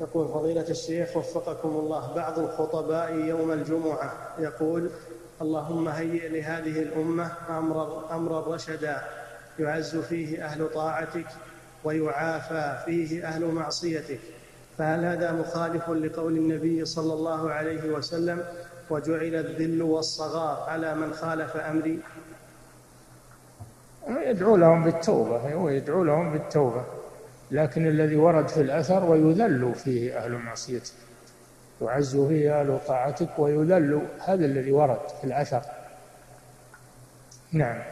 يقول فضيلة الشيخ وفقكم الله بعض الخطباء يوم الجمعة يقول اللهم هيئ لهذه الأمة أمر أمرا رشدا يعز فيه أهل طاعتك ويعافى فيه أهل معصيتك. فهل هذا مخالف لقول النبي صلى الله عليه وسلم وجعل الذل والصغار على من خالف أمري يدعو لهم بالتوبة هو يدعو لهم بالتوبة. لكن الذي ورد في الأثر ويذل فيه أهل معصيتك. يعز فيه أهل طاعتك ويذل هذا الذي ورد في الأثر. نعم.